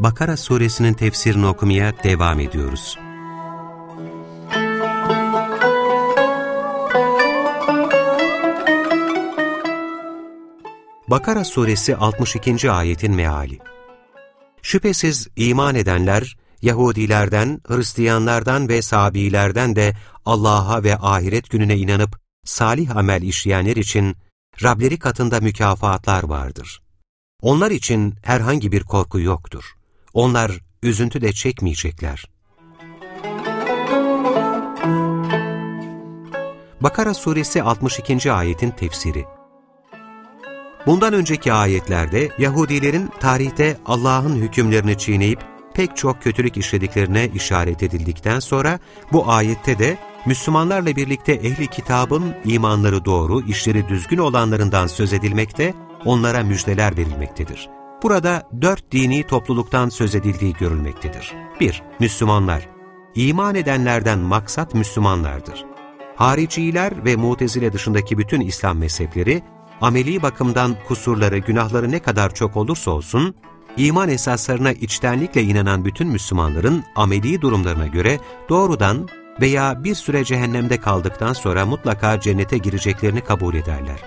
Bakara suresinin tefsirini okumaya devam ediyoruz. Bakara suresi 62. ayetin meali Şüphesiz iman edenler, Yahudilerden, Hristiyanlardan ve Sabilerden de Allah'a ve ahiret gününe inanıp salih amel işleyenler için Rableri katında mükafatlar vardır. Onlar için herhangi bir korku yoktur. Onlar üzüntü de çekmeyecekler. Bakara suresi 62. ayetin tefsiri Bundan önceki ayetlerde Yahudilerin tarihte Allah'ın hükümlerini çiğneyip pek çok kötülük işlediklerine işaret edildikten sonra bu ayette de Müslümanlarla birlikte ehli kitabın imanları doğru, işleri düzgün olanlarından söz edilmekte, onlara müjdeler verilmektedir. Burada dört dini topluluktan söz edildiği görülmektedir. 1. Müslümanlar İman edenlerden maksat Müslümanlardır. Hariciler ve mutezile dışındaki bütün İslam mezhepleri, ameli bakımdan kusurları, günahları ne kadar çok olursa olsun, iman esaslarına içtenlikle inanan bütün Müslümanların ameli durumlarına göre doğrudan veya bir süre cehennemde kaldıktan sonra mutlaka cennete gireceklerini kabul ederler.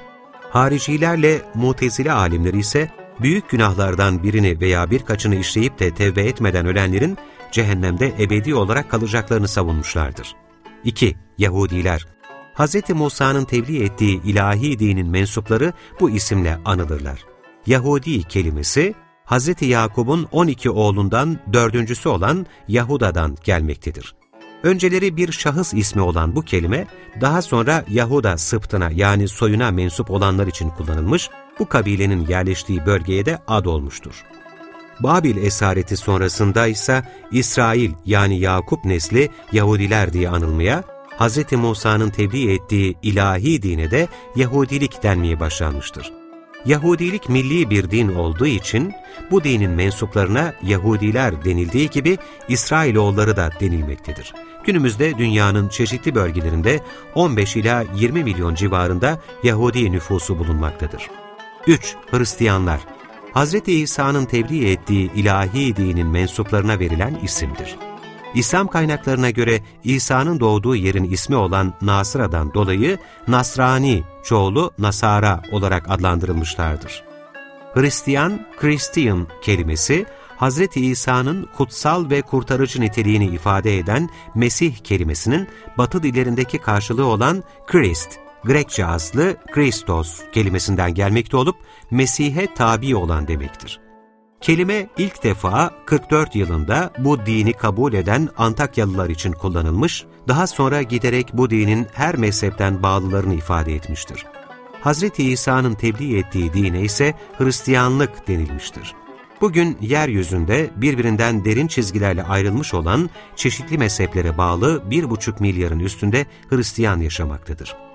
Haricilerle mutezile alimleri ise büyük günahlardan birini veya birkaçını işleyip de tevbe etmeden ölenlerin cehennemde ebedi olarak kalacaklarını savunmuşlardır. 2. Yahudiler Hz. Musa'nın tebliğ ettiği ilahi dinin mensupları bu isimle anılırlar. Yahudi kelimesi, Hz. Yakub'un 12 oğlundan dördüncüsü olan Yahuda'dan gelmektedir. Önceleri bir şahıs ismi olan bu kelime, daha sonra Yahuda sıptına yani soyuna mensup olanlar için kullanılmış, bu kabilenin yerleştiği bölgeye de ad olmuştur. Babil esareti sonrasında ise İsrail yani Yakup nesli Yahudiler diye anılmaya, Hz. Musa'nın tebliğ ettiği ilahi dine de Yahudilik denmeye başlanmıştır. Yahudilik milli bir din olduğu için bu dinin mensuplarına Yahudiler denildiği gibi İsrailoğulları da denilmektedir. Günümüzde dünyanın çeşitli bölgelerinde 15 ila 20 milyon civarında Yahudi nüfusu bulunmaktadır. 3. Hristiyanlar Hz. İsa'nın tebliğ ettiği ilahi dinin mensuplarına verilen isimdir. İslam kaynaklarına göre İsa'nın doğduğu yerin ismi olan Nasıra'dan dolayı Nasrani, çoğulu Nasara olarak adlandırılmışlardır. Hristiyan, Christian kelimesi, Hz. İsa'nın kutsal ve kurtarıcı niteliğini ifade eden Mesih kelimesinin batı dillerindeki karşılığı olan Christ, Grekçe aslı Christos kelimesinden gelmekte olup Mesih'e tabi olan demektir. Kelime ilk defa 44 yılında bu dini kabul eden Antakyalılar için kullanılmış, daha sonra giderek bu dinin her mezhepten bağlılarını ifade etmiştir. Hz. İsa'nın tebliğ ettiği dine ise Hristiyanlık denilmiştir. Bugün yeryüzünde birbirinden derin çizgilerle ayrılmış olan çeşitli mezheplere bağlı 1,5 milyarın üstünde Hristiyan yaşamaktadır.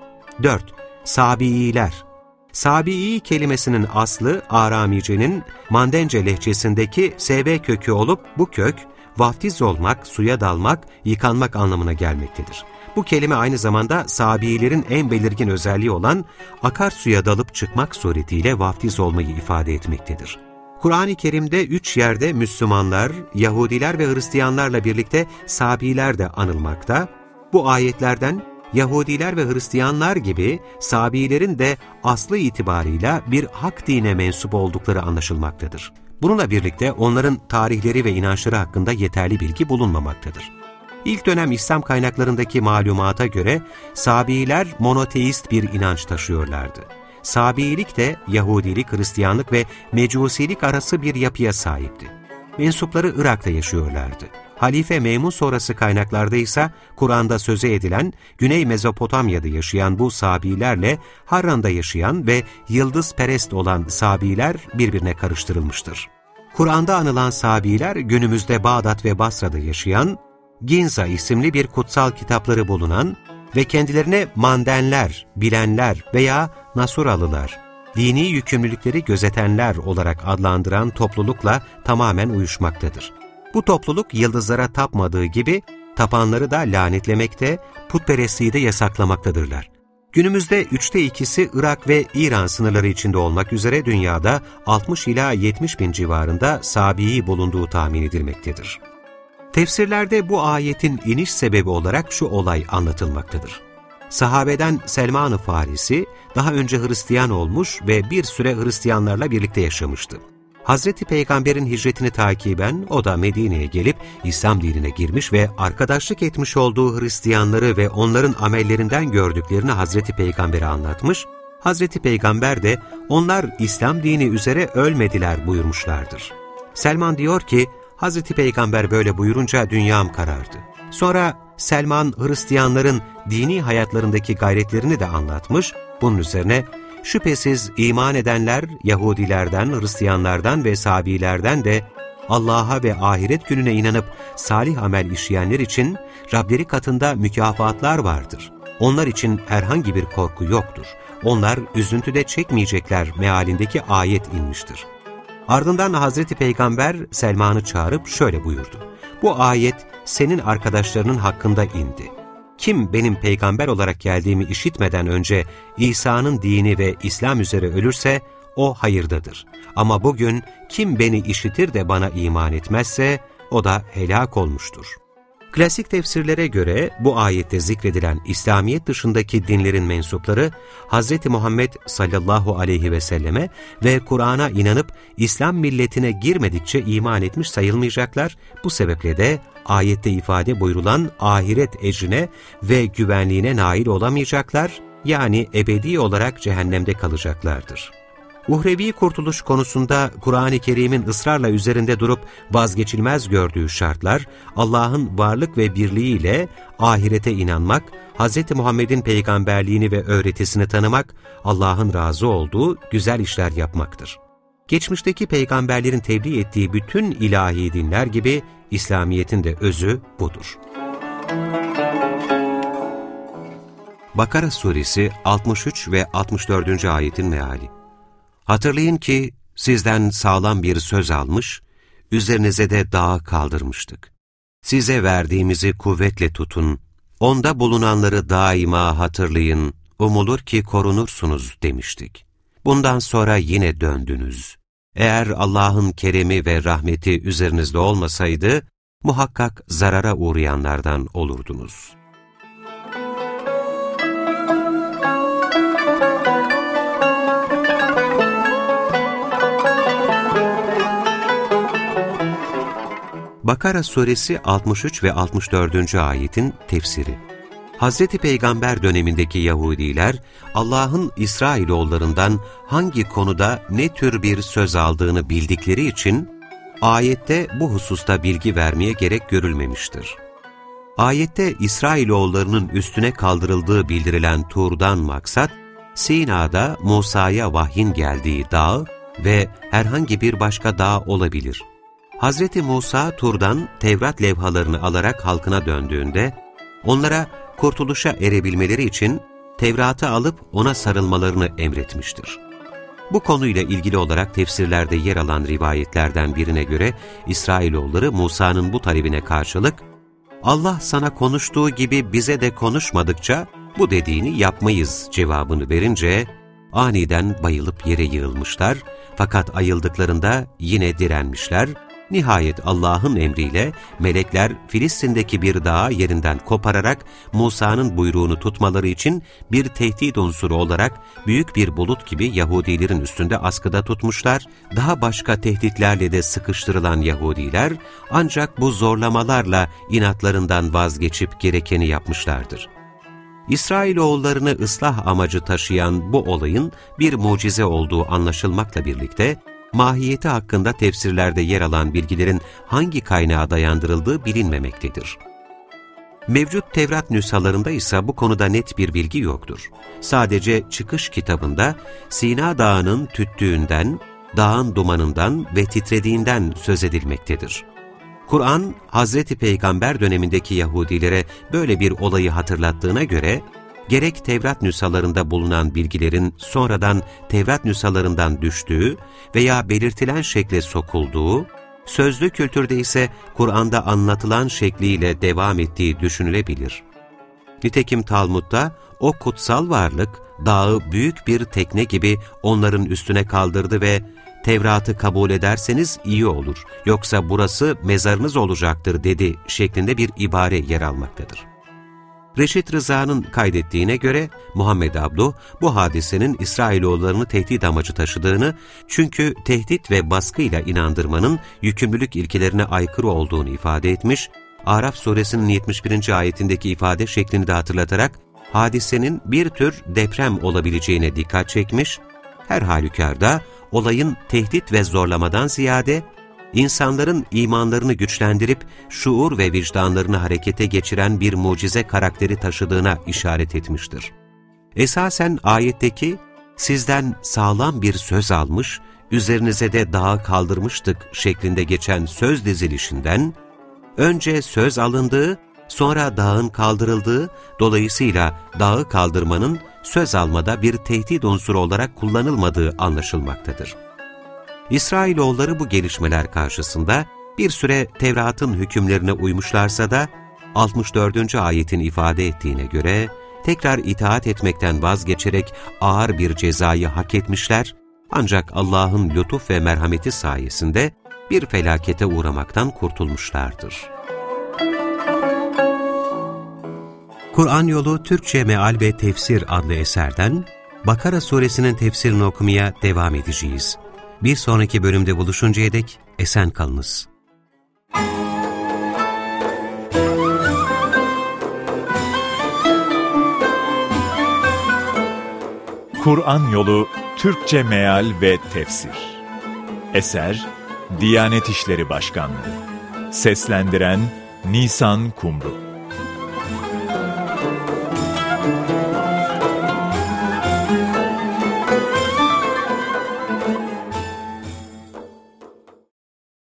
4. Sabiiler Sabi'i kelimesinin aslı Aramice'nin Mandence lehçesindeki SB kökü olup bu kök vaftiz olmak, suya dalmak, yıkanmak anlamına gelmektedir. Bu kelime aynı zamanda Sabiilerin en belirgin özelliği olan akarsuya dalıp çıkmak suretiyle vaftiz olmayı ifade etmektedir. Kur'an-ı Kerim'de üç yerde Müslümanlar, Yahudiler ve Hristiyanlarla birlikte Sabiler de anılmakta. Bu ayetlerden Yahudiler ve Hristiyanlar gibi Sabilerin de aslı itibarıyla bir hak dine mensup oldukları anlaşılmaktadır. Bununla birlikte onların tarihleri ve inançları hakkında yeterli bilgi bulunmamaktadır. İlk dönem İslam kaynaklarındaki malumata göre Sabiler monoteist bir inanç taşıyorlardı. Sabiilik de Yahudilik, Hristiyanlık ve Mecusilik arası bir yapıya sahipti. Mensupları Irak'ta yaşıyorlardı. Halife Memun sonrası kaynaklarda ise Kur'an'da söze edilen Güney Mezopotamya'da yaşayan bu Sabilerle Harran'da yaşayan ve yıldız perest olan Sabiler birbirine karıştırılmıştır. Kur'an'da anılan Sabiler günümüzde Bağdat ve Basra'da yaşayan, Ginza isimli bir kutsal kitapları bulunan ve kendilerine mandenler, bilenler veya Nasuralılar, dini yükümlülükleri gözetenler olarak adlandıran toplulukla tamamen uyuşmaktadır. Bu topluluk yıldızlara tapmadığı gibi tapanları da lanetlemekte, putperestliği de yasaklamaktadırlar. Günümüzde üçte ikisi Irak ve İran sınırları içinde olmak üzere dünyada 60 ila 70 bin civarında Sabi'yi bulunduğu tahmin edilmektedir. Tefsirlerde bu ayetin iniş sebebi olarak şu olay anlatılmaktadır. Sahabeden Selman-ı Farisi daha önce Hristiyan olmuş ve bir süre Hristiyanlarla birlikte yaşamıştı. Hazreti Peygamber'in hicretini takiben o da Medine'ye gelip İslam dinine girmiş ve arkadaşlık etmiş olduğu Hristiyanları ve onların amellerinden gördüklerini Hazreti Peygamber'e anlatmış, Hazreti Peygamber de onlar İslam dini üzere ölmediler buyurmuşlardır. Selman diyor ki, Hazreti Peygamber böyle buyurunca dünyam karardı. Sonra Selman Hristiyanların dini hayatlarındaki gayretlerini de anlatmış, bunun üzerine şüphesiz iman edenler Yahudilerden, Hristiyanlardan ve Sabilerden de Allah'a ve ahiret gününe inanıp salih amel işleyenler için Rableri katında mükafatlar vardır. Onlar için herhangi bir korku yoktur. Onlar üzüntüde çekmeyecekler mealindeki ayet inmiştir. Ardından Hazreti Peygamber Selman'ı çağırıp şöyle buyurdu. Bu ayet senin arkadaşlarının hakkında indi. Kim benim peygamber olarak geldiğimi işitmeden önce İsa'nın dini ve İslam üzere ölürse o hayırdadır. Ama bugün kim beni işitir de bana iman etmezse o da helak olmuştur. Klasik tefsirlere göre bu ayette zikredilen İslamiyet dışındaki dinlerin mensupları Hz. Muhammed sallallahu aleyhi ve selleme ve Kur'an'a inanıp İslam milletine girmedikçe iman etmiş sayılmayacaklar. Bu sebeple de ayette ifade buyurulan ahiret ecrine ve güvenliğine nail olamayacaklar, yani ebedi olarak cehennemde kalacaklardır. Uhrevi kurtuluş konusunda Kur'an-ı Kerim'in ısrarla üzerinde durup vazgeçilmez gördüğü şartlar, Allah'ın varlık ve birliğiyle ahirete inanmak, Hz. Muhammed'in peygamberliğini ve öğretisini tanımak, Allah'ın razı olduğu güzel işler yapmaktır. Geçmişteki peygamberlerin tebliğ ettiği bütün ilahi dinler gibi İslamiyet'in de özü budur. Bakara Suresi 63 ve 64. ayetin meali Hatırlayın ki sizden sağlam bir söz almış, üzerinize de dağı kaldırmıştık. Size verdiğimizi kuvvetle tutun, onda bulunanları daima hatırlayın, umulur ki korunursunuz demiştik. Bundan sonra yine döndünüz. Eğer Allah'ın keremi ve rahmeti üzerinizde olmasaydı, muhakkak zarara uğrayanlardan olurdunuz.'' Bakara suresi 63 ve 64. ayetin tefsiri Hz. Peygamber dönemindeki Yahudiler, Allah'ın İsrailoğullarından hangi konuda ne tür bir söz aldığını bildikleri için, ayette bu hususta bilgi vermeye gerek görülmemiştir. Ayette İsrailoğullarının üstüne kaldırıldığı bildirilen Tur'dan maksat, Sina'da Musa'ya vahyin geldiği dağ ve herhangi bir başka dağ olabilir. Hz. Musa Tur'dan Tevrat levhalarını alarak halkına döndüğünde, onlara kurtuluşa erebilmeleri için Tevrat'ı alıp ona sarılmalarını emretmiştir. Bu konuyla ilgili olarak tefsirlerde yer alan rivayetlerden birine göre İsrailoğulları Musa'nın bu talebine karşılık, Allah sana konuştuğu gibi bize de konuşmadıkça bu dediğini yapmayız cevabını verince aniden bayılıp yere yığılmışlar fakat ayıldıklarında yine direnmişler Nihayet Allah'ın emriyle melekler Filistin'deki bir dağı yerinden kopararak Musa'nın buyruğunu tutmaları için bir tehdit unsuru olarak büyük bir bulut gibi Yahudilerin üstünde askıda tutmuşlar, daha başka tehditlerle de sıkıştırılan Yahudiler ancak bu zorlamalarla inatlarından vazgeçip gerekeni yapmışlardır. İsrailoğullarını ıslah amacı taşıyan bu olayın bir mucize olduğu anlaşılmakla birlikte, mahiyeti hakkında tefsirlerde yer alan bilgilerin hangi kaynağa dayandırıldığı bilinmemektedir. Mevcut Tevrat nüshalarında ise bu konuda net bir bilgi yoktur. Sadece çıkış kitabında Sina Dağı'nın tüttüğünden, dağın dumanından ve titrediğinden söz edilmektedir. Kur'an, Hazreti Peygamber dönemindeki Yahudilere böyle bir olayı hatırlattığına göre, gerek Tevrat nüshalarında bulunan bilgilerin sonradan Tevrat nüshalarından düştüğü veya belirtilen şekle sokulduğu, sözlü kültürde ise Kur'an'da anlatılan şekliyle devam ettiği düşünülebilir. Nitekim Talmud'da o kutsal varlık dağı büyük bir tekne gibi onların üstüne kaldırdı ve Tevrat'ı kabul ederseniz iyi olur, yoksa burası mezarınız olacaktır dedi şeklinde bir ibare yer almaktadır. Reşit Rıza'nın kaydettiğine göre Muhammed Abdu bu hadisenin İsrailoğullarını tehdit amacı taşıdığını çünkü tehdit ve baskıyla inandırmanın yükümlülük ilkelerine aykırı olduğunu ifade etmiş, Araf suresinin 71. ayetindeki ifade şeklini de hatırlatarak hadisenin bir tür deprem olabileceğine dikkat çekmiş, her halükarda olayın tehdit ve zorlamadan ziyade insanların imanlarını güçlendirip şuur ve vicdanlarını harekete geçiren bir mucize karakteri taşıdığına işaret etmiştir. Esasen ayetteki sizden sağlam bir söz almış, üzerinize de dağı kaldırmıştık şeklinde geçen söz dizilişinden, önce söz alındığı, sonra dağın kaldırıldığı, dolayısıyla dağı kaldırmanın söz almada bir tehdit unsuru olarak kullanılmadığı anlaşılmaktadır. İsrailoğulları bu gelişmeler karşısında bir süre Tevrat'ın hükümlerine uymuşlarsa da 64. ayetin ifade ettiğine göre tekrar itaat etmekten vazgeçerek ağır bir cezayı hak etmişler ancak Allah'ın lütuf ve merhameti sayesinde bir felakete uğramaktan kurtulmuşlardır. Kur'an Yolu Türkçe Meal ve Tefsir adlı eserden Bakara suresinin tefsirini okumaya devam edeceğiz. Bir sonraki bölümde buluşuncaya dek esen kalınız. Kur'an Yolu Türkçe Meal ve Tefsir. Eser Diyanet İşleri Başkanlığı. Seslendiren Nisan Kumru